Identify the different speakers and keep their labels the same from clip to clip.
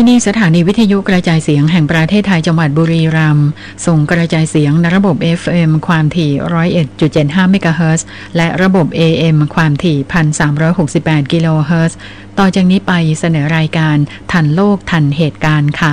Speaker 1: ที่นี่สถานีวิทยุกระจายเสียงแห่งประเทศไทยจังหวัดบุรีรัมย์ส่งกระจายเสียงในระบบ FM ความถี่ 101.75 เมกะเฮิรตซ์และระบบ AM ความถี่ 1,368 กิโลเฮิรตซ์ต่อจากนี้ไปเสนอรายการทันโลกทันเหตุการณ์ค่ะ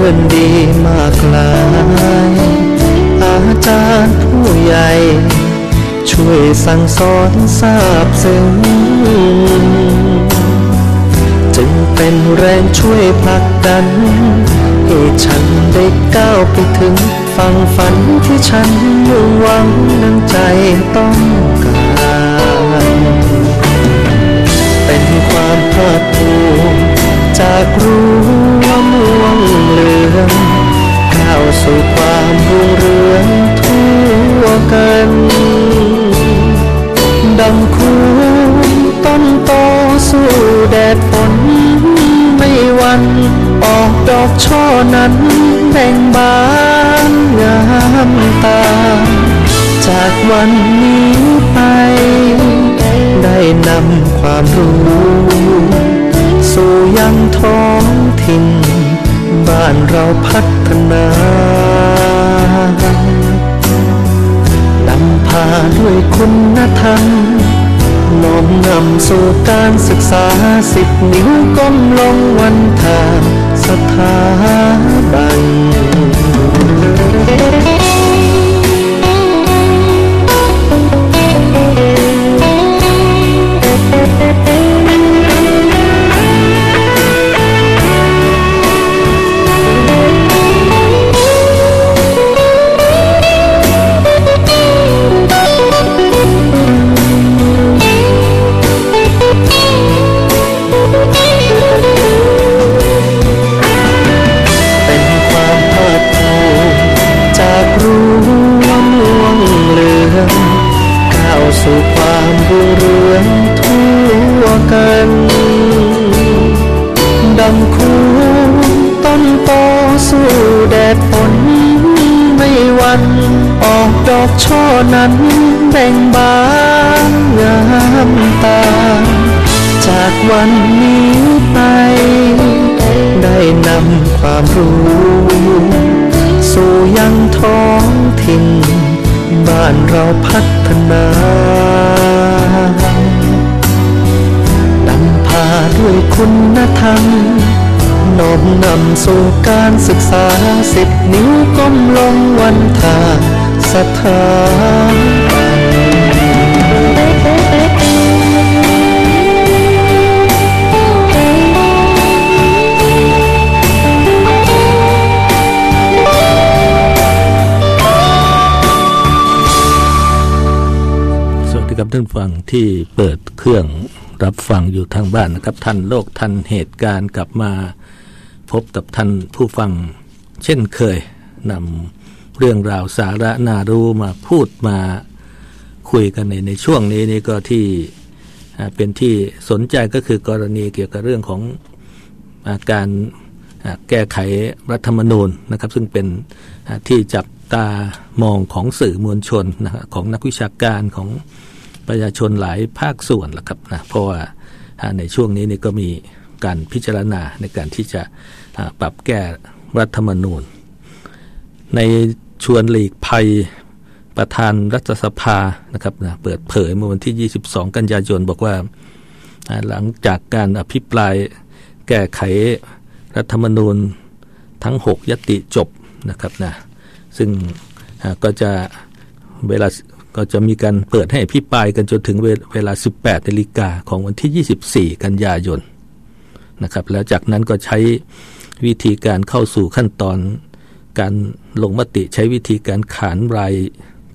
Speaker 2: พื่อนดีมากลาย อาจารย์ผู้ใหญ่ ช่วยสั่งสอนทราบซึ้งจึงเป็นแรงช่วยผลักดัน ให้ฉันได้ก้าวไปถึงฝั่งฝันที่ฉันมุ่งหวังนั้นใจต้องการ เป็นความภาคภูมิจากรู้ ว่าม่วงเหลืองก้าวสู่ความรุ่งเรืองทั่วกันดังคูนต้นโตสู้แดดฝนไม่วันออกดอกช่อนั้นแบ่งบานงามตา จากวันนี้ไป ได้นำความรู้ สู่ยังท้องิ่นบ้านเราพัฒนานำพาด้วยคุณธรรมน้อมนำสู่การศึกษาสิบนิ้วก้มลงวันทางสถาบัน วันนี้ไป ได้นำความรู้ สู่ยังท้องถิ่น บ้านเราพัฒนานำพาด้วยคุณธรรมน้อมนำสู่การศึกษาสิบนิ้วก้มลงวันทางสถาน
Speaker 3: ครับท่านฟังที่เปิดเครื่องรับฟังอยู่ทางบ้านนะครับทันโลกทันเหตุการณ์กลับมาพบกับท่านผู้ฟัง เช่นเคยนำเรื่องราวสาระน่ารู้มาพูดมาคุยกันในในช่วงนี้นี่ก็ที่เป็นที่สนใจก็คือกรณีเกี่ยวกับเรื่องของอาการแก้ไขรัฐธรรมนูญนะครับ ซึ่งเป็นที่จับตามองของสื่อมวลชนนะฮะของนักวิชาการของ ประชาชนหลายภาคส่วนแหละครับนะเพราะว่าในช่วงนี้นี่ก็มีการพิจารณาในการที่จะปรับแก้รัฐธรรมนูญ ในชวนหลีกภัยประธานรัฐสภานะครับนะเปิดเผยเมื่อวันที่ 22 กันยายนบอกว่า หลังจากการอภิปรายแก้ไขรัฐธรรมนูญทั้ง 6 ยติจบนะครับนะซึ่งก็จะเวลา ก็จะมีการเปิดให้อภิปรายกันจนถึงเวเวลา 18นาฬิกาของวันที่ 24 กันยายนนะครับ แล้วจากนั้นก็ใช้วิธีการเข้าสู่ขั้นตอน การลงมติใช้วิธีการขานราย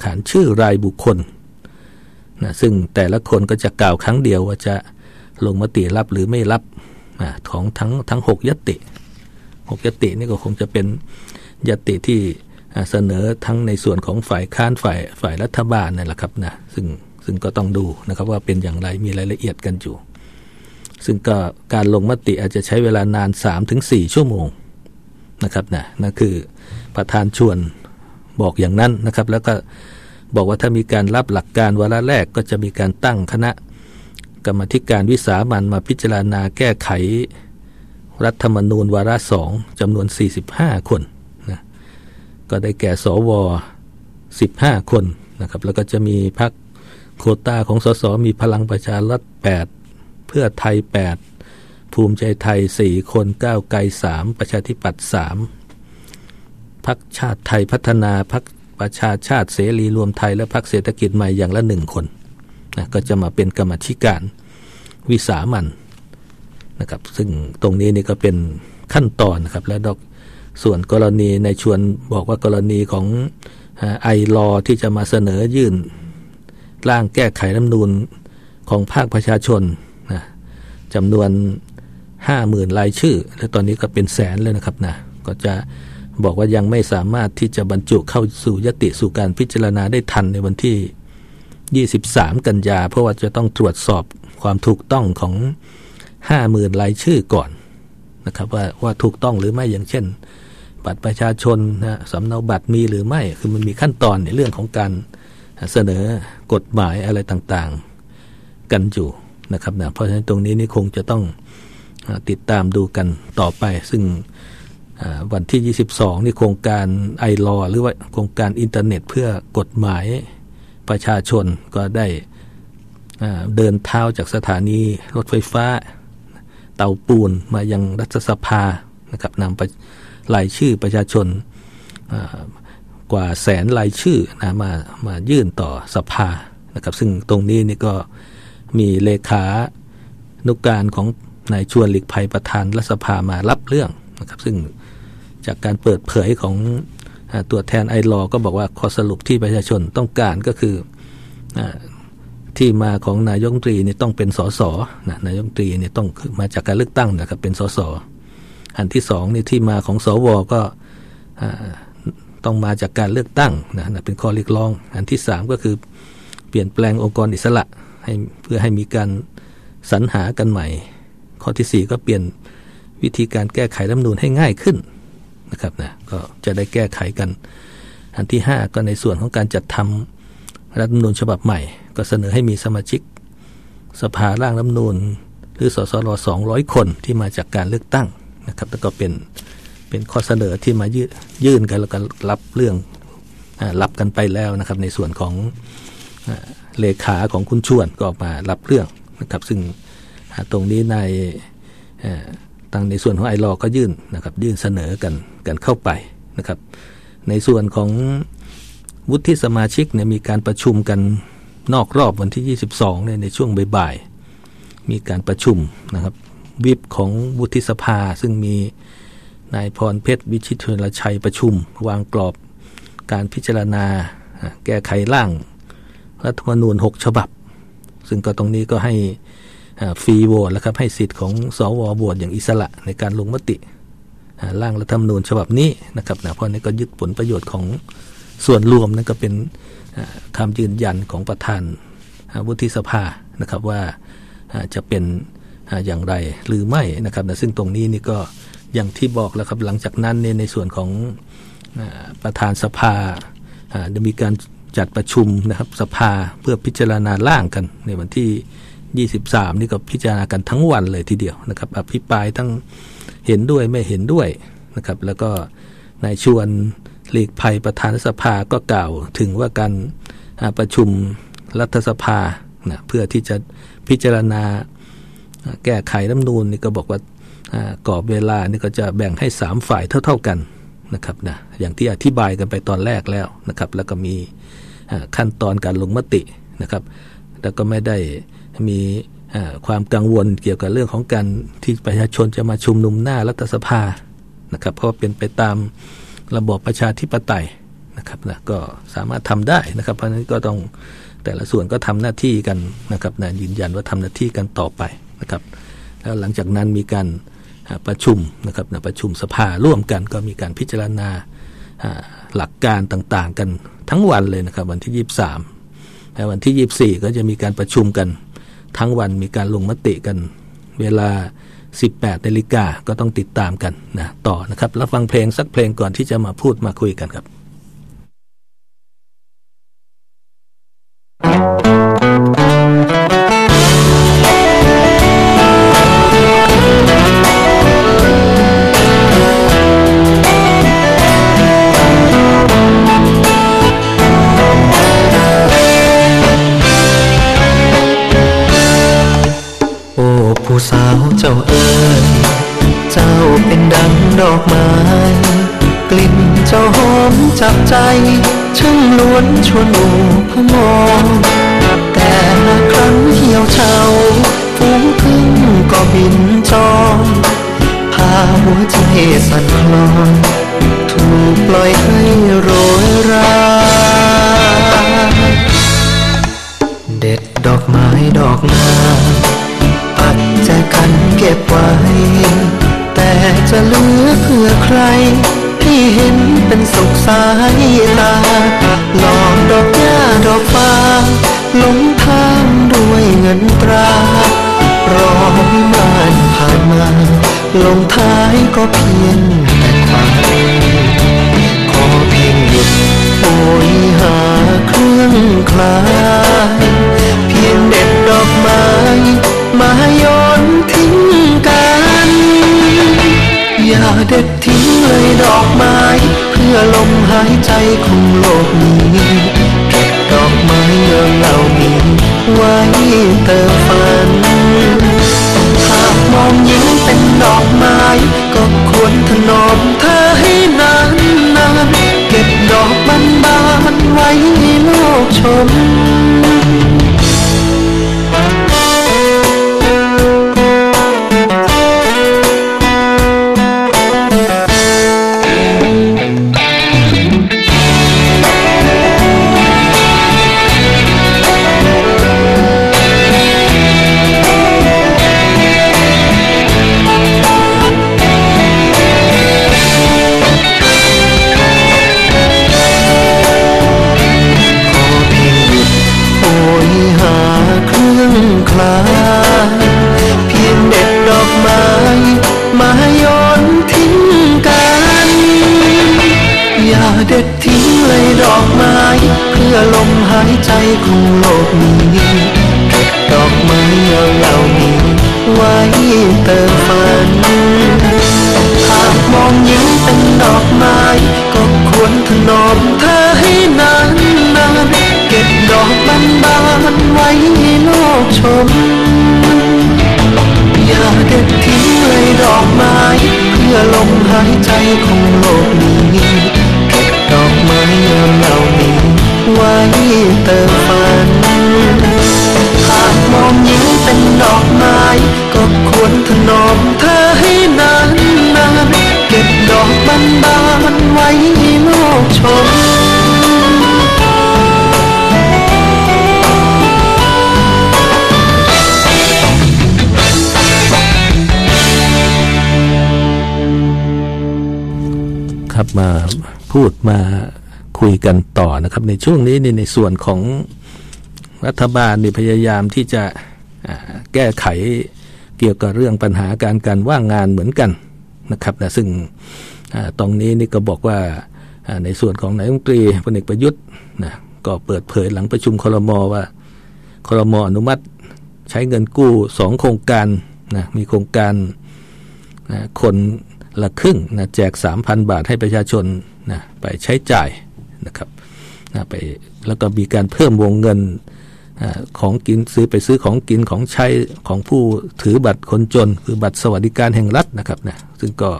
Speaker 3: ขานชื่อรายบุคคลนะซึ่งแต่ละคนก็จะกล่าวครั้งเดียวว่าจะลงมติรับหรือไม่รับนะของทั้งทั้งหกยติหกยตินี่ก็คงจะเป็นยติที่ เสนอทั้งในส่วนของฝ่ายค้านฝ่ายฝ่ายรัฐบาลนั่นแหละครับนะซึ่งซึ่งก็ต้องดูนะครับว่าเป็นอย่างไรมีรายละเอียดกันอยู่ ซึ่งก็การลงมติอาจจะใช้เวลานาน 3-4 ชั่วโมงนะครับนะนั่นคือประธานชวนบอกอย่างนั้นนะครับ แล้วก็บอกว่าถ้ามีการรับหลักการวาระแรกก็จะมีการตั้งคณะ กรรมธิการวิสามันมาพิจารณาแก้ไข รัฐธรรมนูญวาระสองจำนวน 45 คน ก็ได้แก่สว15คนนะครับ แล้วก็จะมีพรรคโคต้าของสสมีพลังประชารัฐ8เพื่อไทย8ภูมิใจไทย4คนก้าวไกล3ประชาธิปัตย์3พรรคชาติไทยพัฒนาพรรคประชาชาติเสรีรวมไทยและพรรคเศรษฐกิจใหม่อย่างละหนึ่งคนนะก็จะมาเป็นกรรมธิการวิสามันนะครับ ซึ่งตรงนี้นี่ก็เป็นขั้นตอนนะครับ และดอก ส่วนกรณีในชวนบอกว่ากรณีของไอรอที่จะมาเสนอยื่น ร่างแก้ไขรัฐนูนของภาคประชาชนนะจำนวนห้าหมื่นรายชื่อ และตอนนี้ก็เป็นแสนเลยนะครับนะก็จะบอกว่ายังไม่สามารถที่จะบรรจุเข้าสู่ยติสู่การพิจารณาได้ทันในวันที่ 23 กันยา เพราะว่าจะต้องตรวจสอบความถูกต้องของห้าหมื่นรายชื่อก่อนนะครับว่าว่าถูกต้องหรือไม่อย่างเช่น บัตรประชาชนนะสำเนาบัตรมีหรือไม่ คือมันมีขั้นตอนในเรื่องของการเสนอกฎหมายอะไรต่างๆ กันอยู่นะครับนะเพราะฉะนั้นตรงนี้นี่คงจะต้องติดตามดูกันต่อไป ซึ่งวันที่ 22 นี่โครงการiLaw หรือว่าโครงการอินเทอร์เน็ตเพื่อกฎหมายประชาชนก็ได้เดินเท้าจากสถานีรถไฟฟ้า เตาปูนมายังรัฐสภานะครับนำไป รายชื่อประชาชนกว่าแสนรายชื่อนะมามายื่นต่อสภานะครับซึ่งตรงนี้นี่ก็มีเลขานุการของนายชวนหลีกภัยประธานรัฐสภามารับเรื่องนะครับซึ่งจากการเปิดเผยของตัวแทนไอรอก็บอกว่าข้อสรุปที่ประชาชนต้องการก็คือที่มาของนายกตรีนี่ต้องเป็นสสนะนายกตรีนี่ต้องมาจากการเลือกตั้งนะครับเป็นสส อันที่สองนี่ที่มาของสวก็ต้องมาจากการเลือกตั้งนะนะเป็นข้อเรียกร้อง อันที่สามก็คือเปลี่ยนแปลงองค์กรอิสระให้เพื่อให้มีการสรรหากันใหม่ ข้อที่สี่ก็เปลี่ยนวิธีการแก้ไขรัฐมนูลให้ง่ายขึ้นนะครับนะก็จะได้แก้ไขกัน อันที่ห้าก็ในส่วนของการจัดทำรัฐมนูลฉบับใหม่ ก็เสนอให้มีสมาชิกสภาร่างรัฐมนูลหรือสสรสองร้อยคนที่มาจากการเลือกตั้ง นะครับ แล้วก็เป็นเป็นข้อเสนอที่มายื่นกันแล้วก็รับเรื่องรับกันไปแล้วนะครับ ในส่วนของเลขาของคุณชวนก็ออกมารับเรื่องนะครับ ซึ่งตรงนี้ในทางในส่วนของไอรอก็ยื่นนะครับ ยื่นเสนอกันกันเข้าไปนะครับ ในส่วนของวุฒิสมาชิกเนี่ยมีการประชุมกันนอกรอบวันที่ 22เนี่ยในช่วงบ่ายๆมีการประชุมนะครับ วิบของวุฒิสภา ซึ่งมีนายพรเพชรวิชิตเทรชัยประชุม วางกรอบการพิจารณา แก้ไขร่าง รัฐธรรมนูญ 6 ฉบับ ซึ่งก็ตรงนี้ก็ให้ฟรีโหวตแล้วครับให้สิทธิ์ของสวโหวตอย่างอิสระในการลงมติร่างรัฐธรรมนูญฉบับนี้นะครับนะเพราะนี้ก็ยึดผลประโยชน์ของส่วนรวมนั่นก็เป็นคำยืนยันของประธานวุฒิสภานะครับว่าจะเป็น อย่างไรหรือไม่นะครับนะซึ่งตรงนี้นี่ก็อย่างที่บอกแล้วครับหลังจากนั้นในในส่วนของประธานสภาจะมีการจัดประชุมนะครับสภาเพื่อพิจารณาร่างกันในวันที่ 23 นี่ก็พิจารณากันทั้งวันเลยทีเดียวนะครับอภิปรายทั้งเห็นด้วยไม่เห็นด้วยนะครับ แล้วก็นายชวนหลีกภัยประธานสภาก็กล่าวถึงว่าการประชุมรัฐสภานะเพื่อที่จะพิจารณา แก้ไขรัฐนูนนี่ก็บอกว่ากรอบเวลานี่ก็จะแบ่งให้สามฝ่ายเท่า ๆกันนะครับนะอย่างที่อธิบายกันไปตอนแรกแล้วนะครับ แล้วก็มีขั้นตอนการลงมตินะครับ แล้วก็ไม่ได้มีความกังวลเกี่ยวกับเรื่องของการที่ประชาชนจะมาชุมนุมหน้ารัฐสภานะครับ เพราะเป็นไปตามระบบประชาธิปไตยนะครับนะก็สามารถทำได้นะครับ เพราะฉะนั้นก็ต้องแต่ละส่วนก็ทำหน้าที่กันนะครับนะยืนยันว่าทำหน้าที่กันต่อไป นะครับแล้วหลังจากนั้นมีการประชุมนะครับประชุมสภาร่วมกันก็มีการพิจารณาหลักการต่างๆ กันทั้งวันเลยนะครับ วันที่ 23และวันที่ 24 ก็จะมีการประชุมกันทั้งวันมีการลงมติกัน เวลา 18นาฬิกาก็ต้องติดตามกันนะต่อนะครับแล้วฟังเพลงสักเพลงก่อนที่จะมาพูดมาคุยกันครับ
Speaker 2: จ้าเอ๋ยเจ้าเป็นดังดอกไม้ กลิ่นเจ้าหอมจับใจช่างล้วนชวนอูพมองแต่ละครั้งเหี่ยวเฉาฝูงพึ่งก็บินจองพาหัวใจสั่นคลอนถูกปล่อยให้โรยราเด็ดดอกไม้ดอกนาปั จะกันเก็บไว้ แต่จะเหลือเพื่อใคร ที่เห็นเป็นสุขสายตาหลอกดอกหญ้าดอกฟ้าลงทางด้วยเงินตรารอวิมานผ่านมาลงท้ายก็เพียง Anh đi! ม อย่าเด็ดทิ้งเลยดอกไม้ เพื่อลมหายใจของโลกนี้เก็บดอกไม้เงาเหล่านี้ไว้เติมฝัน หากมองยิ้มเป็นดอกไม้ ก็ควรถนอมเธอให้นานนานเก็บดอกบานบานไว้โลกชม
Speaker 3: มาพูดมาคุยกันต่อนะครับ ในช่วงนี้ในในส่วนของรัฐบาลนี่พยายามที่จะแก้ไขเกี่ยวกับเรื่องปัญหาการการว่างงานเหมือนกันนะครับนะซึ่งตรงนี้นี่ก็บอกว่าในส่วนของนายกรัฐมนตรีพลเอกประยุทธ์นะก็เปิดเผยหลังประชุมครมว่าครมอนุมัติใช้เงินกู้สองโครงการนะมีโครงการคน ละครึ่งนะแจก 3,000 บาทให้ประชาชนนะไปใช้จ่ายนะครับนะไปแล้วก็มีการเพิ่มวงเงินของกินซื้อไปซื้อของกินของใช้ของผู้ถือบัตรคนจน คือบัตรสวัสดิการแห่งรัฐนะครับนะซึ่งก็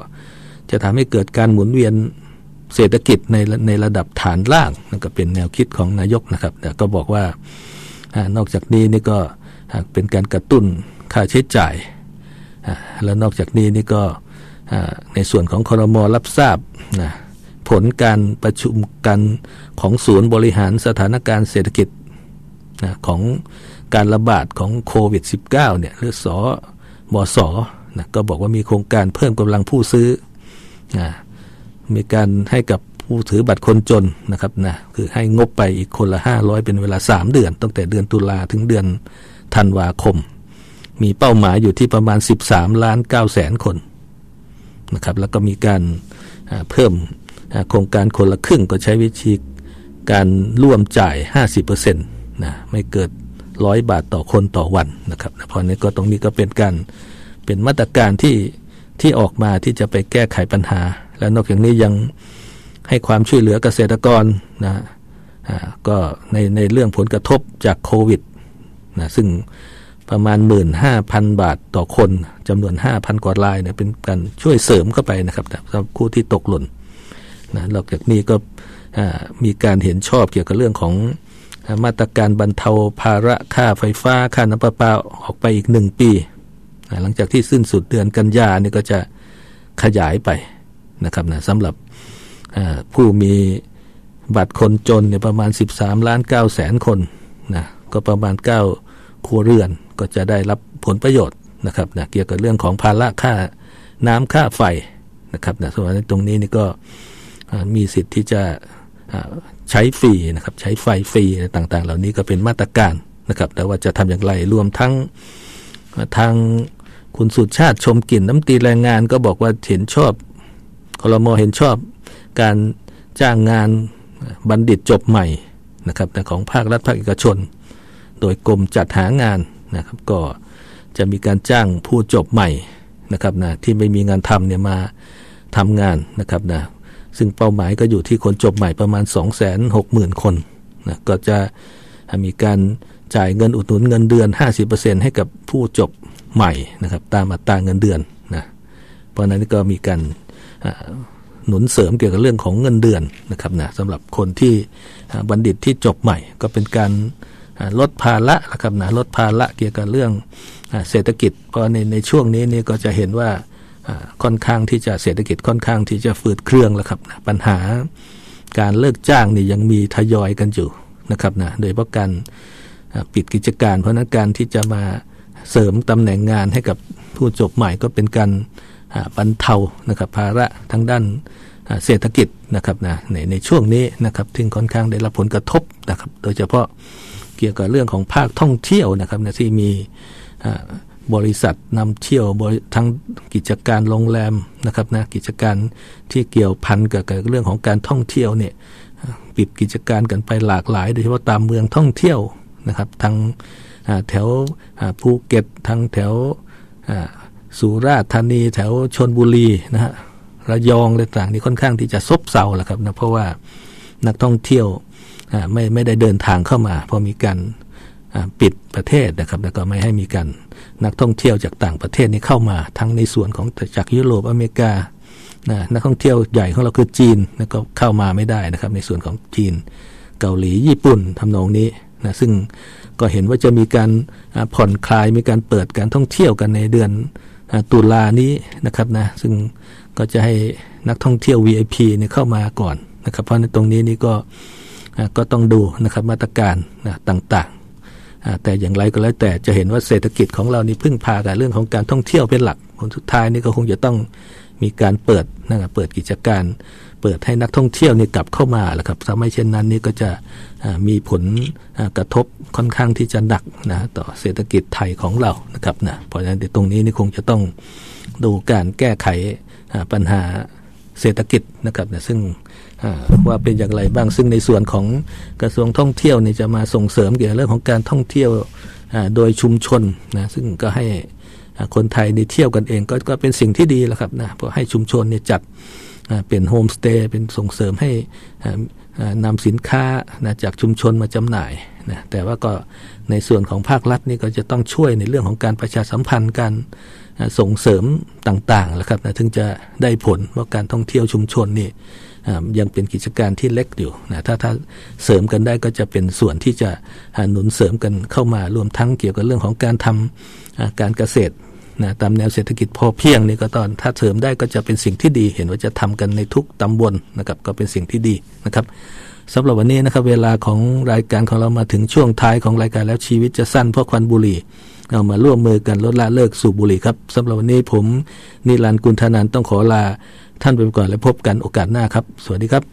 Speaker 3: จะทำให้เกิดการหมุนเวียนเศรษฐกิจในในระดับฐานล่างนั่นก็เป็นแนวคิดของนายกนะครับแต่ก็บอกว่านอกจากนี้นี่ก็เป็นการกระตุ้นค่าใช้จ่าย แล้วนอกจากนี้นี่ก็ ในส่วนของคอรมอรับทราบนะผลการประชุมกันของศูนย์บริหารสถานการณ์เศรษฐกิจนะของการระบาดของโควิด -19 เนี่ยหรือสมสนะก็บอกว่ามีโครงการเพิ่มกำลังผู้ซื้อนะมีการให้กับผู้ถือบัตรคนจนนะครับนะคือให้งบไปอีกคนละ 500 เป็นเวลา 3 เดือน ตั้งแต่เดือนตุลาถึงเดือนธันวาคม มีเป้าหมายอยู่ที่ประมาณ 13 ล้าน9แสนคน นะครับแล้วก็มีการเพิ่มโครงการคนละครึ่งก็ใช้วิธีการร่วมจ่าย 50%นะไม่เกิดร้อยบาทต่อคนต่อวันนะครับเพราะนี้ก็ตรงนี้ก็เป็นการเป็นมาตรการที่ที่ออกมาที่จะไปแก้ไขปัญหา และนอกจากนี้ยังให้ความช่วยเหลือเกษตรกรนะก็ในในเรื่องผลกระทบจากโควิดนะซึ่ง ประมาณ 15,000 บาทต่อคนจำนวน 5,000 กว่ารายเนี่ยเป็นการช่วยเสริมเข้าไปนะครับสำหรับคู่ที่ตกหล่นนะนอกจากนี้ก็มีการเห็นชอบเกี่ยวกับเรื่องของมาตรการบรรเทาภาระค่าไฟฟ้าค่าน้ำประปาออกไปอีกหนึ่งปี หลังจากที่สิ้นสุดเดือนกันยานี่ก็จะขยายไปนะครับนะสำหรับผู้มีบัตรคนจนเนี่ยประมาณ 13 ล้าน9แสนคนนะก็ประมาณ 9 ครัวเรือนก็จะได้รับผลประโยชน์นะครับนะเกี่ยวกับเรื่องของภาระค่าน้ำค่าไฟนะครับนะส่วนตรงนี้นี่ก็มีสิทธิ์ที่จะใช้ฟรีนะครับใช้ไฟฟรีต่างๆ เหล่านี้ก็เป็นมาตรการนะครับแต่ว่าจะทำอย่างไรรวมทั้งทางคุณสุชาติชมกลิ่นน้ำตีแรงงานก็บอกว่าเห็นชอบคลมเห็นชอบการจ้างงานบัณฑิตจบใหม่นะครับแต่ของภาครัฐภาคเอกชน โดยกรมจัดหางานนะครับ ก็จะมีการจ้างผู้จบใหม่นะครับนะที่ไม่มีงานทำเนี่ยมาทำงานนะครับนะซึ่งเป้าหมายก็อยู่ที่คนจบใหม่ประมาณ 2 6 0 0 0 0 คนนะก็จะมีการจ่ายเงินอุดหนุนเงินเดือน 50%ให้กับผู้จบใหม่นะครับ ตามอัตราเงินเดือนนะเพราะนั้นก็มีการหนุนเสริมเกี่ยวกับเรื่องของเงินเดือนนะครับนะสำหรับคนที่บัณฑิตที่จบใหม่ ก็เป็นการ ลดภาระนะครับนะลดภาระเกี่ยวกับเรื่องเศรษฐกิจเพราะในในช่วงนี้นี่ก็จะเห็นว่าค่อนข้างที่จะเศรษฐกิจค่อนข้างที่จะฝืดเครื่องแล้วครับนะปัญหาการเลิกจ้างนี่ยังมีทยอยกันอยู่นะครับนะโดยเพราะการปิดกิจการ เพราะนั้นการที่จะมาเสริมตำแหน่งงานให้กับผู้จบใหม่ก็เป็นการบรรเทานะครับภาระทั้งด้านเศรษฐกิจนะครับนะในในช่วงนี้นะครับที่ค่อนข้างได้รับผลกระทบนะครับ โดยเฉพาะ กี่ยวกับเรื่องของภาคท่องเที่ยวนะครับนะที่มีบริษัทนำเที่ยวทั้งกิจการโรงแรมนะครับนะกิจการที่เกี่ยวพันกับเรื่องของการท่องเที่ยวเนี่ยปิดกิจการกันไปหลากหลาย โดยเฉพาะตามเมืองท่องเที่ยวนะครับทางแถวภูเก็ตทางแถวสุราษฎร์ธานีแถวชนบุรีนะฮะระยองอะไรต่างนี่ค่อนข้างที่จะซบเซาแหละครับนะเพราะว่านักท่องเที่ยว ไม่ไม่ได้เดินทางเข้ามาเพราะมีการปิดประเทศนะครับ แล้วก็ไม่ให้มีการนักท่องเที่ยวจากต่างประเทศนี้เข้ามา ทั้งในส่วนของจากยุโรปอเมริกานะนักท่องเที่ยวใหญ่ของเราคือจีนนะก็เข้ามาไม่ได้นะครับ ในส่วนของจีน เกาหลีญี่ปุ่นทำนองนี้นะซึ่งก็เห็นว่าจะมีการผ่อนคลายมีการเปิดการท่องเที่ยวกันในเดือนตุลานี้นะครับนะซึ่งก็จะให้นักท่องเที่ยว VIP เนี่ยเข้ามาก่อนนะครับ เพราะในตรงนี้นี่ก็ ก็ต้องดูนะครับมาตรการต่างๆ แต่อย่างไรก็แล้วแต่จะเห็นว่าเศรษฐกิจของเรานี่พึ่งพากับเรื่องของการท่องเที่ยวเป็นหลักผลสุดท้ายนี่ก็คงจะต้องมีการเปิดนะครับเปิดกิจการ เปิดให้นักท่องเที่ยวนี่กลับเข้ามาแหละครับถ้าไม่เช่นนั้นนี่ก็จะมีผลกระทบค่อนข้างที่จะหนักนะต่อเศรษฐกิจไทยของเรานะครับนะเพราะฉะนั้นตรงนี้นี่คงจะต้องดูการแก้ไขปัญหาเศรษฐกิจนะครับนะซึ่ง ว่าเป็นอย่างไรบ้างซึ่งในส่วนของกระทรวงท่องเที่ยวนี่จะมาส่งเสริมเกี่ยวกับเรื่องของการท่องเที่ยวโดยชุมชนนะซึ่งก็ให้คนไทยนี่เที่ยวกันเองก็ก็เป็นสิ่งที่ดีแล้วครับนะเพราะให้ชุมชนเนี่ยจัดเป็นโฮมสเตย์เป็นส่งเสริมให้นำสินค้านะจากชุมชนมาจำหน่ายนะแต่ว่าก็ในส่วนของภาครัฐนี่ก็จะต้องช่วยในเรื่องของการประชาสัมพันธ์การส่งเสริมต่างๆแหละครับนะถึงจะได้ผลว่าการท่องเที่ยวชุมชนนี่ ยังเป็นกิจการที่เล็กอยู่นะถ้าถ้าเสริมกันได้ก็จะเป็นส่วนที่จะหนุนเสริมกันเข้ามารวมทั้งเกี่ยวกับเรื่องของการทำการเกษตรนะตามแนวเศรษฐกิจพอเพียงนี่ก็ตอนถ้าเสริมได้ก็จะเป็นสิ่งที่ดี เห็นว่าจะทำกันในทุกตำบลนะครับก็เป็นสิ่งที่ดีนะครับสำหรับวันนี้นะครับเวลาของรายการของเรามาถึงช่วงท้ายของรายการแล้วชีวิตจะสั้นเพราะควันบุหรี่เอามาร่วมมือกันลดละเลิกสูบบุหรี่ครับสำหรับวันนี้ผมนิรันดร์กุลธนันต้องขอลา ท่านไปก่อนและพบกันโอกาสหน้าครับ สวัสดีครับ